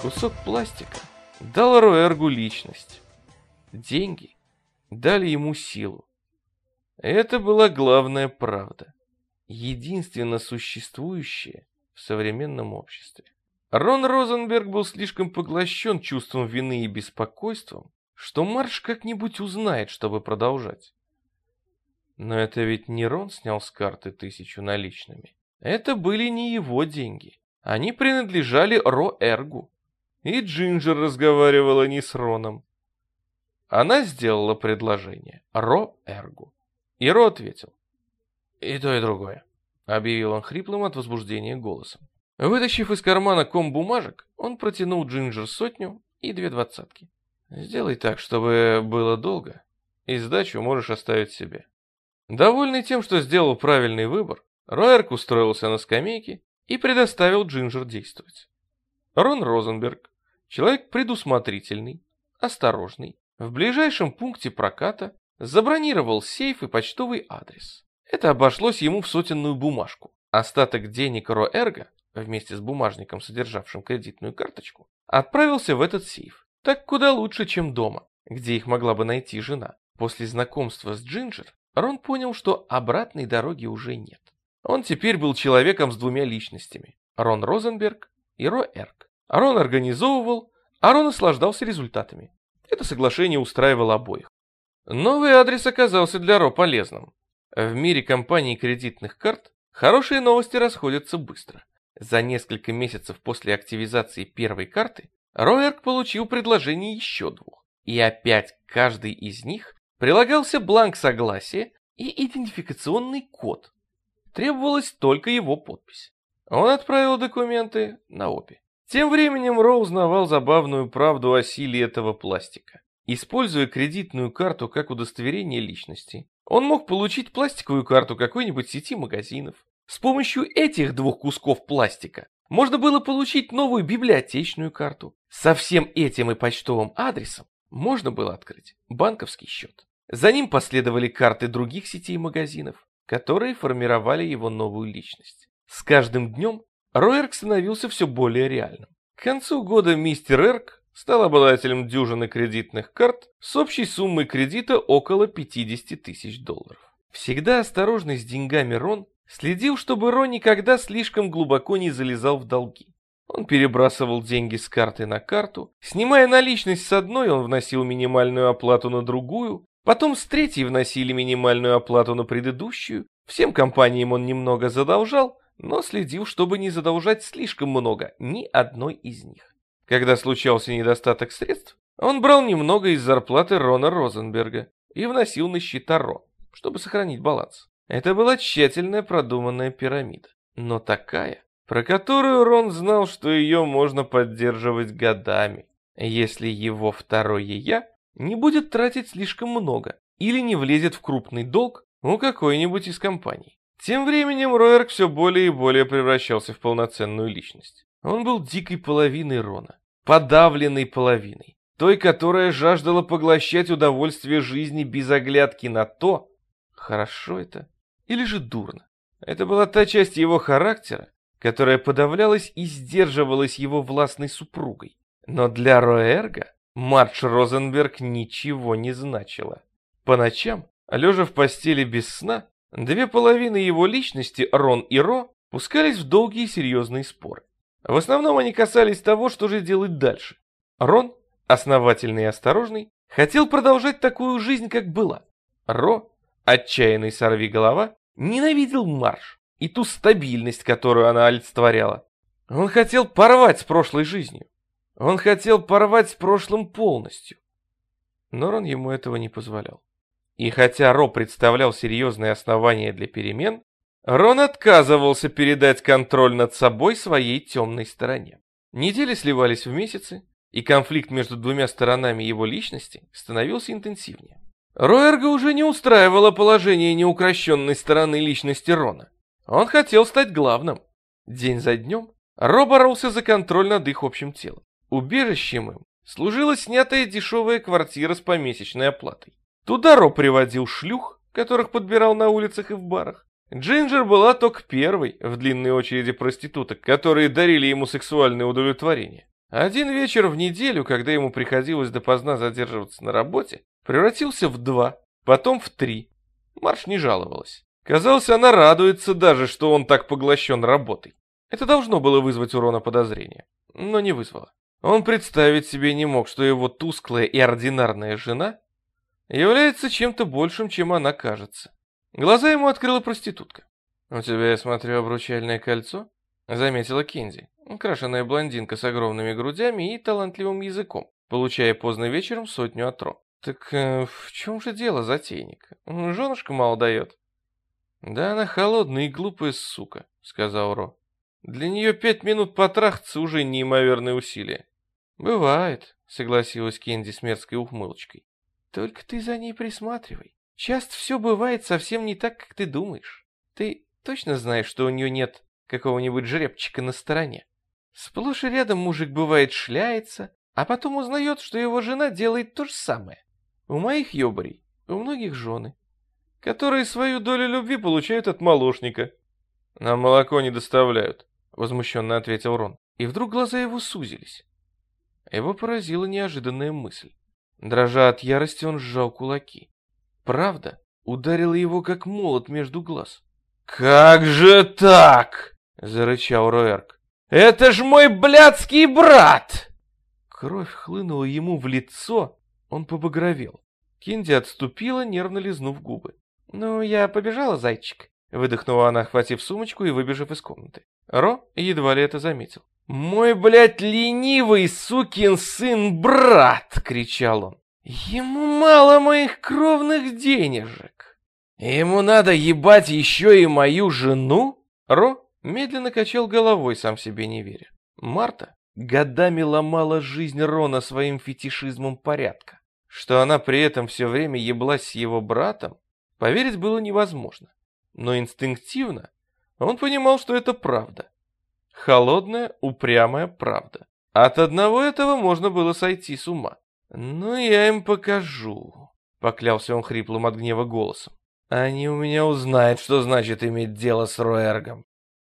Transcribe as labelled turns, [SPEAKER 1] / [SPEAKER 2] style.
[SPEAKER 1] Кусок пластика дал Роэргу личность. Деньги дали ему силу. Это была главная правда, единственно существующая в современном обществе. Рон Розенберг был слишком поглощен чувством вины и беспокойством, что Марш как-нибудь узнает, чтобы продолжать. Но это ведь не Рон снял с карты тысячу наличными. Это были не его деньги. Они принадлежали Ро-Эргу. И Джинджер разговаривала не с Роном. Она сделала предложение Ро-Эргу. И Ро ответил. «И то, и другое», — объявил он хриплым от возбуждения голосом. Вытащив из кармана ком бумажек, он протянул Джинджер сотню и две двадцатки. «Сделай так, чтобы было долго, и сдачу можешь оставить себе». Довольный тем, что сделал правильный выбор, Роэрк устроился на скамейке и предоставил Джинджер действовать. Рон Розенберг, человек предусмотрительный, осторожный, в ближайшем пункте проката забронировал сейф и почтовый адрес. Это обошлось ему в сотенную бумажку. Остаток денег Роэрга, вместе с бумажником, содержавшим кредитную карточку, отправился в этот сейф. Так куда лучше, чем дома, где их могла бы найти жена. После знакомства с Джинджер Рон понял, что обратной дороги уже нет. Он теперь был человеком с двумя личностями. Рон Розенберг и Ро Эрк. Арон организовывал, Арон наслаждался результатами. Это соглашение устраивало обоих. Новый адрес оказался для Ро полезным. В мире компаний кредитных карт хорошие новости расходятся быстро. За несколько месяцев после активизации первой карты Роерк получил предложение еще двух. И опять каждый из них прилагался бланк согласия и идентификационный код. Требовалась только его подпись. Он отправил документы на обе. Тем временем Ро узнавал забавную правду о силе этого пластика. Используя кредитную карту как удостоверение личности, он мог получить пластиковую карту какой-нибудь сети магазинов. С помощью этих двух кусков пластика можно было получить новую библиотечную карту. Со всем этим и почтовым адресом можно было открыть банковский счет. За ним последовали карты других сетей магазинов, которые формировали его новую личность. С каждым днем Роерк становился все более реальным. К концу года мистер Эрк стал обладателем дюжины кредитных карт с общей суммой кредита около 50 тысяч долларов. Всегда осторожный с деньгами Рон следил, чтобы Рон никогда слишком глубоко не залезал в долги. Он перебрасывал деньги с карты на карту, снимая наличность с одной, он вносил минимальную оплату на другую, потом с третьей вносили минимальную оплату на предыдущую, всем компаниям он немного задолжал, но следил, чтобы не задолжать слишком много ни одной из них. Когда случался недостаток средств, он брал немного из зарплаты Рона Розенберга и вносил на счета Ро, чтобы сохранить баланс. Это была тщательная продуманная пирамида, но такая, про которую Рон знал, что ее можно поддерживать годами, если его второе «я» не будет тратить слишком много или не влезет в крупный долг у какой-нибудь из компаний. Тем временем Роерк все более и более превращался в полноценную личность. Он был дикой половиной Рона, подавленной половиной, той, которая жаждала поглощать удовольствие жизни без оглядки на то, хорошо это или же дурно. Это была та часть его характера, которая подавлялась и сдерживалась его властной супругой. Но для Роэрга Мардж Розенберг ничего не значила. По ночам, лежа в постели без сна, Две половины его личности, Рон и Ро, пускались в долгие серьезные споры. В основном они касались того, что же делать дальше. Рон, основательный и осторожный, хотел продолжать такую жизнь, как была. Ро, отчаянный сорвиголова, ненавидел марш и ту стабильность, которую она олицетворяла. Он хотел порвать с прошлой жизнью. Он хотел порвать с прошлым полностью. Но Рон ему этого не позволял. И хотя Ро представлял серьезные основания для перемен, Рон отказывался передать контроль над собой своей темной стороне. Недели сливались в месяцы, и конфликт между двумя сторонами его личности становился интенсивнее. Роерга уже не устраивало положение неукрощенной стороны личности Рона. Он хотел стать главным. День за днем Ро боролся за контроль над их общим телом. Убежищем им служила снятая дешевая квартира с помесячной оплатой. Туда Ро приводил шлюх, которых подбирал на улицах и в барах. Джинджер была только первой в длинной очереди проституток, которые дарили ему сексуальное удовлетворение. Один вечер в неделю, когда ему приходилось допоздна задерживаться на работе, превратился в два, потом в три. Марш не жаловалась. Казалось, она радуется даже, что он так поглощен работой. Это должно было вызвать урона подозрения, но не вызвало. Он представить себе не мог, что его тусклая и ординарная жена является чем-то большим, чем она кажется. Глаза ему открыла проститутка. «У тебя, я смотрю, обручальное кольцо?» — заметила Кензи, украшенная блондинка с огромными грудями и талантливым языком, получая поздно вечером сотню отро. «Так э, в чем же дело, затейник? Женушка мало дает». «Да она холодная и глупая сука», — сказал Ро. «Для нее пять минут потрахаться уже неимоверное усилие». «Бывает», — согласилась Кенди с мерзкой ухмылочкой. «Только ты за ней присматривай. Часто все бывает совсем не так, как ты думаешь. Ты точно знаешь, что у нее нет какого-нибудь жеребчика на стороне? Сплошь и рядом мужик бывает шляется, а потом узнает, что его жена делает то же самое. У моих ёбарей, у многих жены, которые свою долю любви получают от молочника. Нам молоко не доставляют, возмущенно ответил Рон. И вдруг глаза его сузились. Его поразила неожиданная мысль. Дрожа от ярости, он сжал кулаки. Правда ударила его как молот между глаз. «Как же так?» — зарычал Роэрк. «Это ж мой блядский брат!» Кровь хлынула ему в лицо, он побагровел. Кинди отступила, нервно лизнув губы. «Ну, я побежала, зайчик», — выдохнула она, охватив сумочку и выбежав из комнаты. Ро едва ли это заметил. «Мой, блядь, ленивый сукин сын брат!» — кричал он. «Ему мало моих кровных денежек. Ему надо ебать еще и мою жену?» Ро медленно качал головой, сам себе не веря. Марта годами ломала жизнь Рона своим фетишизмом порядка. Что она при этом все время еблась с его братом, поверить было невозможно. Но инстинктивно он понимал, что это правда. Холодная, упрямая правда. От одного этого можно было сойти с ума. «Ну, я им покажу», — поклялся он хриплым от гнева голосом. «Они у меня узнают, что значит иметь дело с Роэргом.